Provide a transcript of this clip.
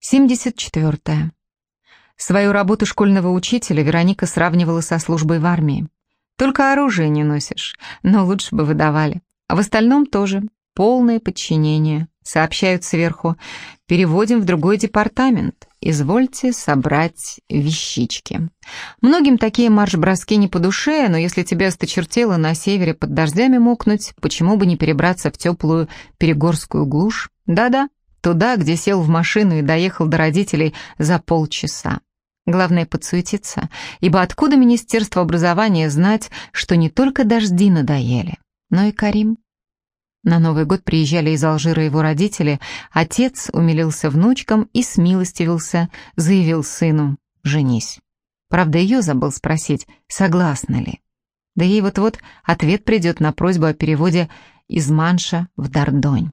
74. Свою работу школьного учителя Вероника сравнивала со службой в армии. Только оружие не носишь, но лучше бы выдавали. А в остальном тоже полное подчинение. Сообщают сверху, переводим в другой департамент. Извольте собрать вещички. Многим такие марш-броски не по душе, но если тебе осточертело на севере под дождями мокнуть, почему бы не перебраться в теплую перегорскую глушь? Да-да, Туда, где сел в машину и доехал до родителей за полчаса. Главное подсуетиться, ибо откуда Министерство образования знать, что не только дожди надоели, но и Карим? На Новый год приезжали из Алжира его родители, отец умилился внучкам и смилостивился, заявил сыну «женись». Правда, ее забыл спросить, согласна ли. Да ей вот-вот ответ придет на просьбу о переводе из Манша в Дардонь.